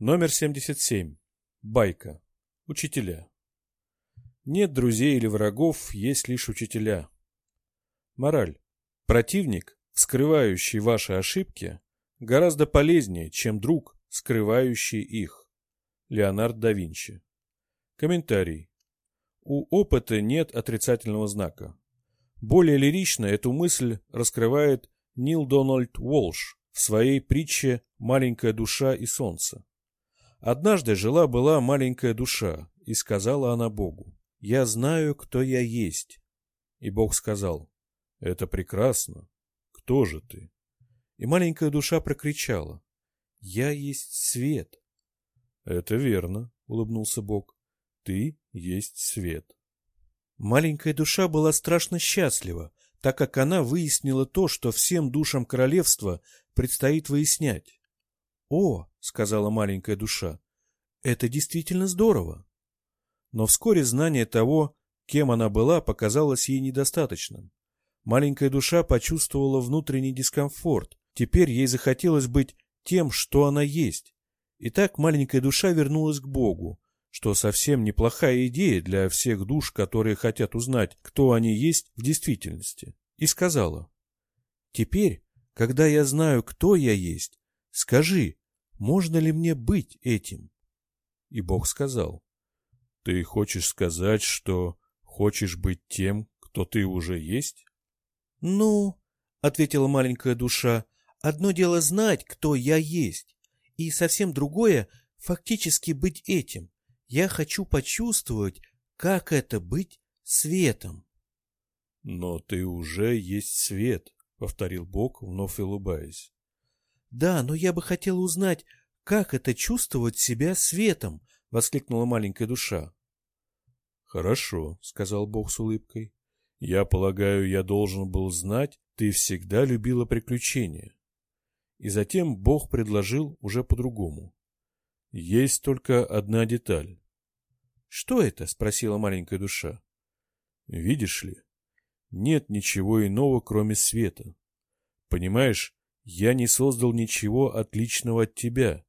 Номер 77. Байка. Учителя. Нет друзей или врагов, есть лишь учителя. Мораль. Противник, скрывающий ваши ошибки, гораздо полезнее, чем друг, скрывающий их. Леонард да Винчи. Комментарий. У опыта нет отрицательного знака. Более лирично эту мысль раскрывает Нил Дональд Уолш в своей притче «Маленькая душа и солнце». Однажды жила-была маленькая душа, и сказала она Богу, «Я знаю, кто я есть». И Бог сказал, «Это прекрасно. Кто же ты?» И маленькая душа прокричала, «Я есть свет». «Это верно», — улыбнулся Бог, «ты есть свет». Маленькая душа была страшно счастлива, так как она выяснила то, что всем душам королевства предстоит выяснять. «О!» — сказала маленькая душа. «Это действительно здорово!» Но вскоре знание того, кем она была, показалось ей недостаточным. Маленькая душа почувствовала внутренний дискомфорт. Теперь ей захотелось быть тем, что она есть. И так маленькая душа вернулась к Богу, что совсем неплохая идея для всех душ, которые хотят узнать, кто они есть в действительности, и сказала, «Теперь, когда я знаю, кто я есть, скажи, можно ли мне быть этим?» И Бог сказал, «Ты хочешь сказать, что хочешь быть тем, кто ты уже есть?» «Ну, — ответила маленькая душа, — одно дело знать, кто я есть, и совсем другое — фактически быть этим. Я хочу почувствовать, как это быть светом. — Но ты уже есть свет, — повторил Бог, вновь улыбаясь. — Да, но я бы хотела узнать, как это чувствовать себя светом, — воскликнула маленькая душа. — Хорошо, — сказал Бог с улыбкой. — Я полагаю, я должен был знать, ты всегда любила приключения. И затем Бог предложил уже по-другому. Есть только одна деталь. — Что это? — спросила маленькая душа. — Видишь ли, нет ничего иного, кроме света. Понимаешь, я не создал ничего отличного от тебя,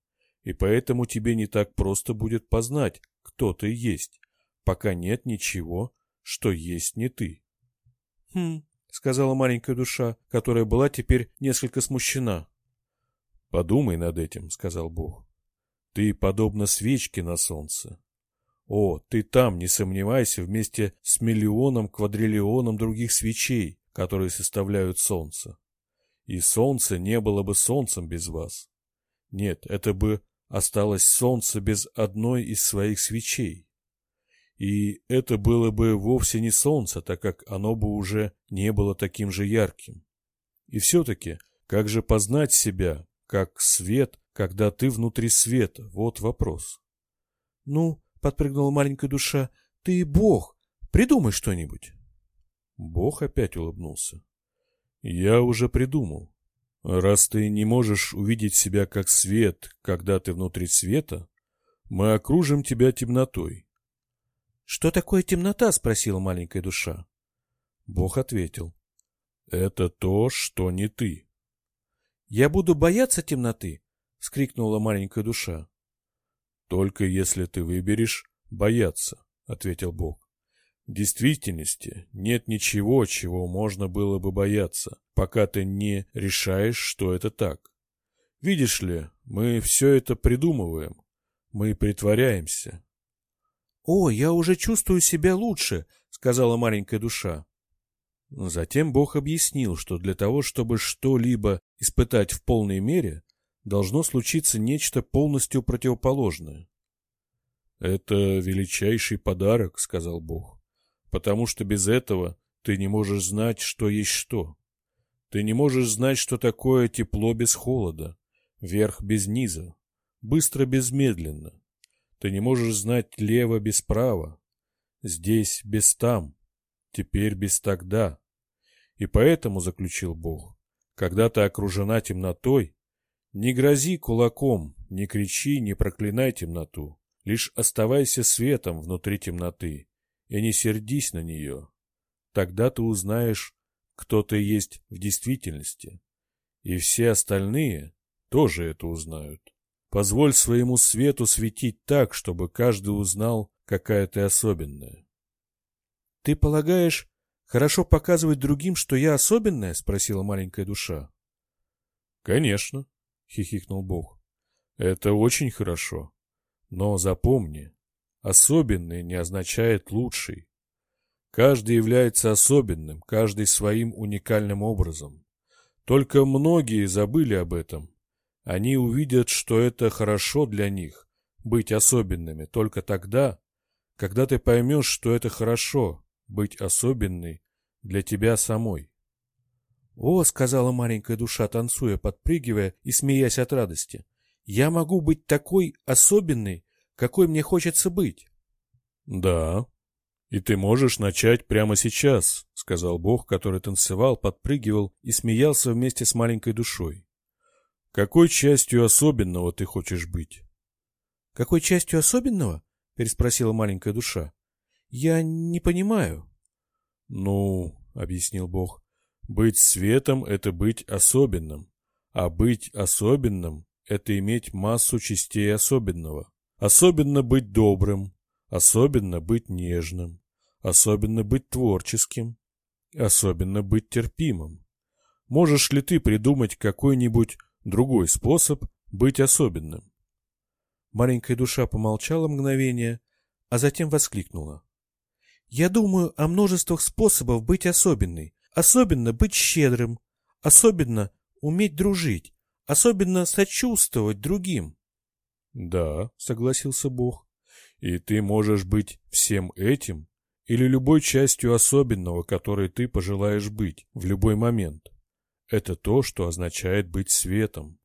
и поэтому тебе не так просто будет познать, кто ты есть, пока нет ничего, что есть не ты. — Хм, — сказала маленькая душа, которая была теперь несколько смущена. — Подумай над этим, — сказал Бог. Ты подобна свечке на солнце. О, ты там, не сомневайся, вместе с миллионом-квадриллионом других свечей, которые составляют солнце. И солнце не было бы солнцем без вас. Нет, это бы осталось солнце без одной из своих свечей. И это было бы вовсе не солнце, так как оно бы уже не было таким же ярким. И все-таки, как же познать себя, как свет когда ты внутри света? Вот вопрос. — Ну, — подпрыгнула маленькая душа, — ты бог. Придумай что-нибудь. Бог опять улыбнулся. — Я уже придумал. Раз ты не можешь увидеть себя как свет, когда ты внутри света, мы окружим тебя темнотой. — Что такое темнота? — спросила маленькая душа. Бог ответил. — Это то, что не ты. — Я буду бояться темноты? — вскрикнула маленькая душа. — Только если ты выберешь бояться, — ответил Бог. В действительности нет ничего, чего можно было бы бояться, пока ты не решаешь, что это так. Видишь ли, мы все это придумываем, мы притворяемся. — О, я уже чувствую себя лучше, — сказала маленькая душа. Затем Бог объяснил, что для того, чтобы что-либо испытать в полной мере, должно случиться нечто полностью противоположное. «Это величайший подарок», — сказал Бог, — «потому что без этого ты не можешь знать, что есть что. Ты не можешь знать, что такое тепло без холода, верх без низа, быстро без медленно. Ты не можешь знать лево без права, здесь без там, теперь без тогда. И поэтому, — заключил Бог, — когда ты окружена темнотой, не грози кулаком, не кричи, не проклинай темноту. Лишь оставайся светом внутри темноты и не сердись на нее. Тогда ты узнаешь, кто ты есть в действительности. И все остальные тоже это узнают. Позволь своему свету светить так, чтобы каждый узнал, какая ты особенная. — Ты полагаешь, хорошо показывать другим, что я особенная? — спросила маленькая душа. — Конечно, — хихикнул Бог. — Это очень хорошо. Но запомни, особенный не означает лучший. Каждый является особенным, каждый своим уникальным образом. Только многие забыли об этом они увидят, что это хорошо для них — быть особенными только тогда, когда ты поймешь, что это хорошо — быть особенной для тебя самой. «О», — сказала маленькая душа, танцуя, подпрыгивая и смеясь от радости, — «я могу быть такой особенной, какой мне хочется быть». «Да, и ты можешь начать прямо сейчас», — сказал Бог, который танцевал, подпрыгивал и смеялся вместе с маленькой душой. Какой частью особенного ты хочешь быть? — Какой частью особенного? — переспросила маленькая душа. — Я не понимаю. — Ну, — объяснил Бог, — быть светом — это быть особенным, а быть особенным — это иметь массу частей особенного. Особенно быть добрым, особенно быть нежным, особенно быть творческим, особенно быть терпимым. Можешь ли ты придумать какой-нибудь другой способ быть особенным. Маленькая душа помолчала мгновение, а затем воскликнула. «Я думаю о множествах способов быть особенной, особенно быть щедрым, особенно уметь дружить, особенно сочувствовать другим». «Да», — согласился Бог, — «и ты можешь быть всем этим или любой частью особенного, которой ты пожелаешь быть в любой момент. Это то, что означает быть светом.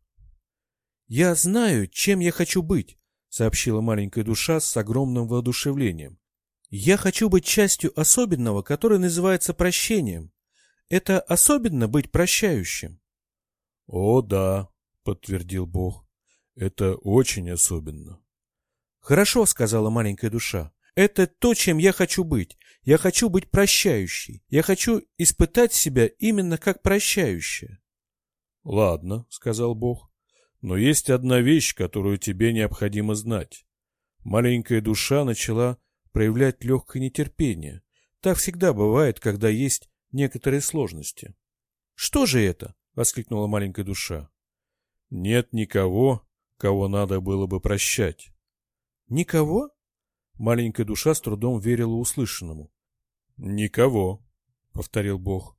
«Я знаю, чем я хочу быть», — сообщила маленькая душа с огромным воодушевлением. «Я хочу быть частью особенного, которое называется прощением. Это особенно быть прощающим». «О, да», — подтвердил Бог, — «это очень особенно». «Хорошо», — сказала маленькая душа. «Это то, чем я хочу быть. Я хочу быть прощающей. Я хочу испытать себя именно как прощающая. — Ладно, — сказал Бог, — но есть одна вещь, которую тебе необходимо знать. Маленькая душа начала проявлять легкое нетерпение. Так всегда бывает, когда есть некоторые сложности. — Что же это? — воскликнула маленькая душа. — Нет никого, кого надо было бы прощать. — Никого? Маленькая душа с трудом верила услышанному. «Никого», — повторил Бог.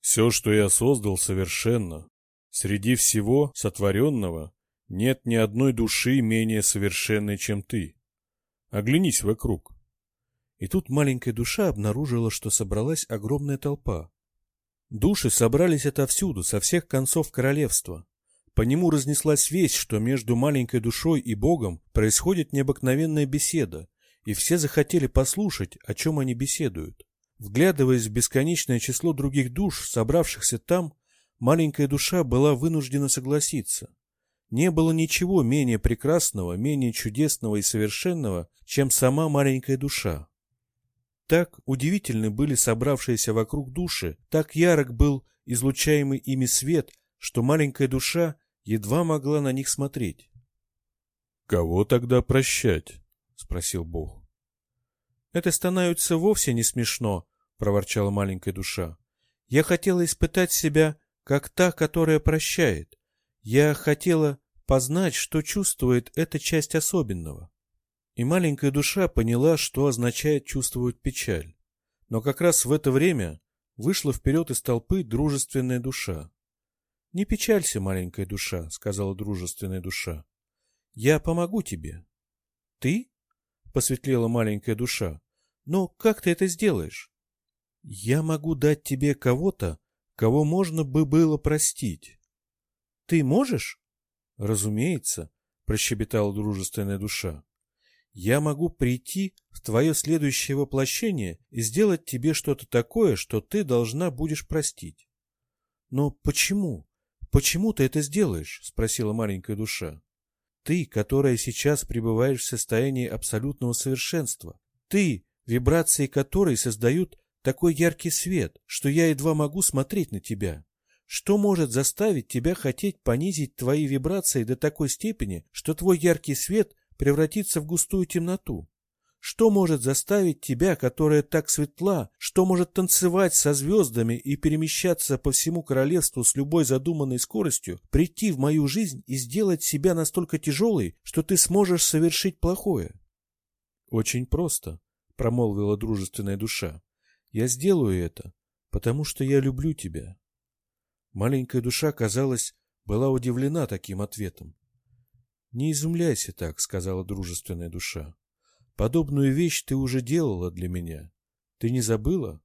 «Все, что я создал, совершенно. Среди всего сотворенного нет ни одной души менее совершенной, чем ты. Оглянись вокруг». И тут маленькая душа обнаружила, что собралась огромная толпа. Души собрались отовсюду, со всех концов королевства. По нему разнеслась весть, что между маленькой душой и Богом происходит необыкновенная беседа, и все захотели послушать, о чем они беседуют. Вглядываясь в бесконечное число других душ, собравшихся там, маленькая душа была вынуждена согласиться. Не было ничего менее прекрасного, менее чудесного и совершенного, чем сама маленькая душа. Так удивительны были собравшиеся вокруг души, так ярок был излучаемый ими свет, что маленькая душа едва могла на них смотреть. — Кого тогда прощать? — спросил Бог. — Это становится вовсе не смешно, проворчала маленькая душа. Я хотела испытать себя, как та, которая прощает. Я хотела познать, что чувствует эта часть особенного. И маленькая душа поняла, что означает чувствовать печаль. Но как раз в это время вышла вперед из толпы дружественная душа. — Не печалься, маленькая душа, — сказала дружественная душа. — Я помогу тебе. — Ты? — посветлела маленькая душа. — Но как ты это сделаешь? Я могу дать тебе кого-то, кого можно бы было простить. Ты можешь? Разумеется, прощебетала дружественная душа. Я могу прийти в твое следующее воплощение и сделать тебе что-то такое, что ты должна будешь простить. Но почему? Почему ты это сделаешь? Спросила маленькая душа. Ты, которая сейчас пребываешь в состоянии абсолютного совершенства. Ты, вибрации которой создают такой яркий свет, что я едва могу смотреть на тебя. Что может заставить тебя хотеть понизить твои вибрации до такой степени, что твой яркий свет превратится в густую темноту? Что может заставить тебя, которая так светла, что может танцевать со звездами и перемещаться по всему королевству с любой задуманной скоростью, прийти в мою жизнь и сделать себя настолько тяжелой, что ты сможешь совершить плохое? Очень просто, промолвила дружественная душа. Я сделаю это, потому что я люблю тебя. Маленькая душа, казалось, была удивлена таким ответом. «Не изумляйся так», — сказала дружественная душа. «Подобную вещь ты уже делала для меня. Ты не забыла?»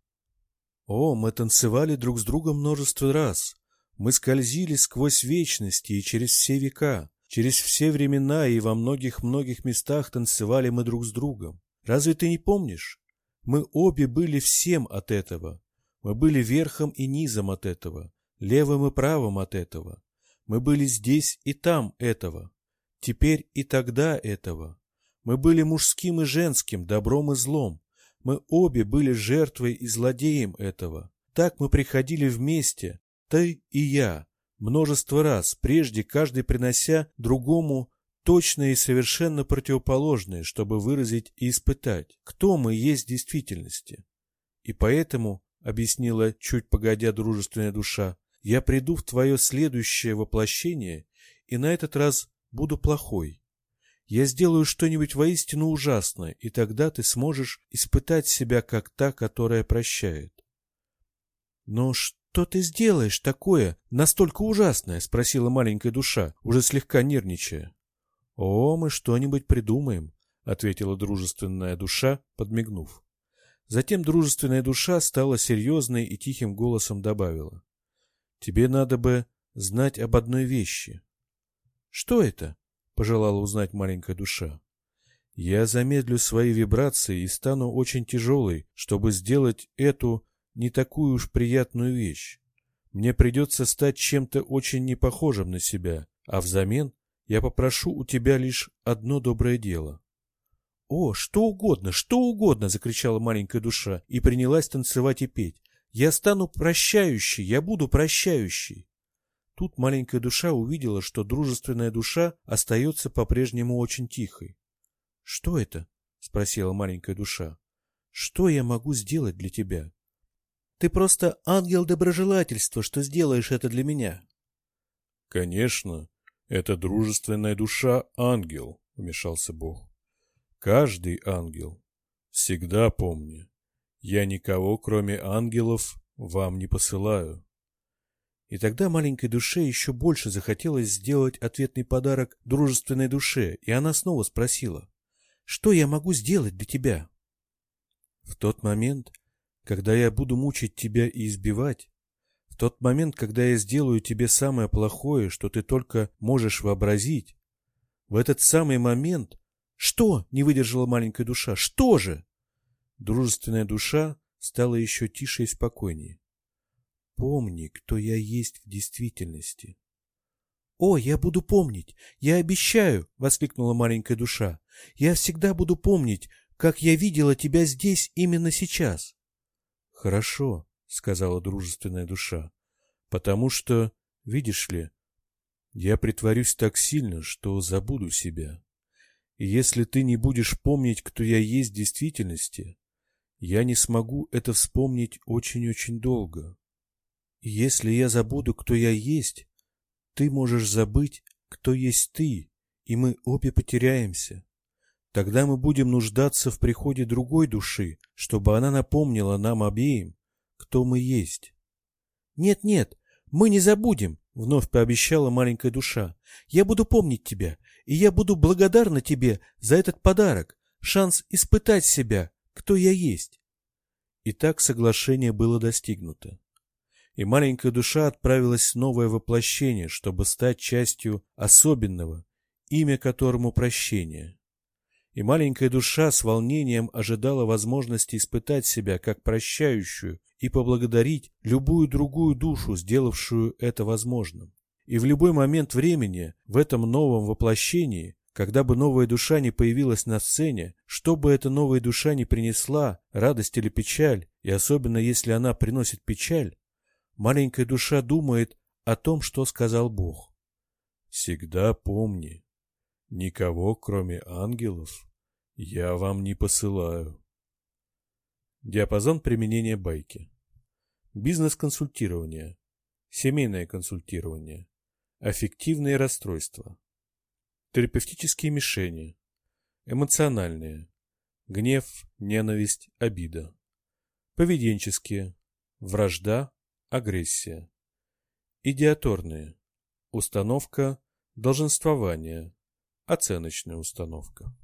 «О, мы танцевали друг с другом множество раз. Мы скользили сквозь вечности и через все века, через все времена и во многих-многих местах танцевали мы друг с другом. Разве ты не помнишь? Мы обе были всем от этого. Мы были верхом и низом от этого левым и правым от этого. Мы были здесь и там этого. Теперь и тогда этого. Мы были мужским и женским, добром и злом. Мы обе были жертвой и злодеем этого. Так мы приходили вместе, ты и я, множество раз, прежде каждый принося другому точное и совершенно противоположное, чтобы выразить и испытать, кто мы есть в действительности. И поэтому, объяснила чуть погодя дружественная душа, я приду в твое следующее воплощение, и на этот раз буду плохой. Я сделаю что-нибудь воистину ужасное, и тогда ты сможешь испытать себя как та, которая прощает. Но что ты сделаешь такое, настолько ужасное? спросила маленькая душа, уже слегка нервничая. О, мы что-нибудь придумаем, ответила дружественная душа, подмигнув. Затем дружественная душа стала серьезной и тихим голосом добавила. Тебе надо бы знать об одной вещи. Что это? Пожелала узнать маленькая душа. Я замедлю свои вибрации и стану очень тяжелой, чтобы сделать эту не такую уж приятную вещь. Мне придется стать чем-то очень непохожим на себя, а взамен я попрошу у тебя лишь одно доброе дело. — О, что угодно, что угодно! — закричала маленькая душа и принялась танцевать и петь. Я стану прощающей, я буду прощающей. Тут маленькая душа увидела, что дружественная душа остается по-прежнему очень тихой. — Что это? — спросила маленькая душа. — Что я могу сделать для тебя? — Ты просто ангел доброжелательства, что сделаешь это для меня. — Конечно, это дружественная душа ангел, — вмешался Бог. — Каждый ангел. Всегда помни, я никого, кроме ангелов, вам не посылаю. И тогда маленькой душе еще больше захотелось сделать ответный подарок дружественной душе, и она снова спросила, «Что я могу сделать для тебя?» «В тот момент, когда я буду мучить тебя и избивать, в тот момент, когда я сделаю тебе самое плохое, что ты только можешь вообразить, в этот самый момент...» «Что?» — не выдержала маленькая душа. «Что же?» Дружественная душа стала еще тише и спокойнее. Помни, кто я есть в действительности. — О, я буду помнить! Я обещаю! — воскликнула маленькая душа. — Я всегда буду помнить, как я видела тебя здесь именно сейчас. — Хорошо, — сказала дружественная душа, — потому что, видишь ли, я притворюсь так сильно, что забуду себя. И если ты не будешь помнить, кто я есть в действительности, я не смогу это вспомнить очень-очень долго. Если я забуду, кто я есть, ты можешь забыть, кто есть ты, и мы обе потеряемся. Тогда мы будем нуждаться в приходе другой души, чтобы она напомнила нам обеим, кто мы есть. «Нет-нет, мы не забудем», — вновь пообещала маленькая душа. «Я буду помнить тебя, и я буду благодарна тебе за этот подарок, шанс испытать себя, кто я есть. И так соглашение было достигнуто. И маленькая душа отправилась в новое воплощение, чтобы стать частью особенного, имя которому прощение. И маленькая душа с волнением ожидала возможности испытать себя как прощающую и поблагодарить любую другую душу, сделавшую это возможным. И в любой момент времени в этом новом воплощении когда бы новая душа не появилась на сцене, что бы эта новая душа не принесла, радость или печаль, и особенно если она приносит печаль, Маленькая душа думает о том, что сказал Бог. Всегда помни, никого, кроме ангелов, я вам не посылаю. Диапазон применения байки. Бизнес-консультирование. Семейное консультирование. Аффективные расстройства. Терапевтические мишени. Эмоциональные. Гнев, ненависть, обида. Поведенческие. Вражда, агрессия. Идиаторные. Установка, долженствование. Оценочная установка.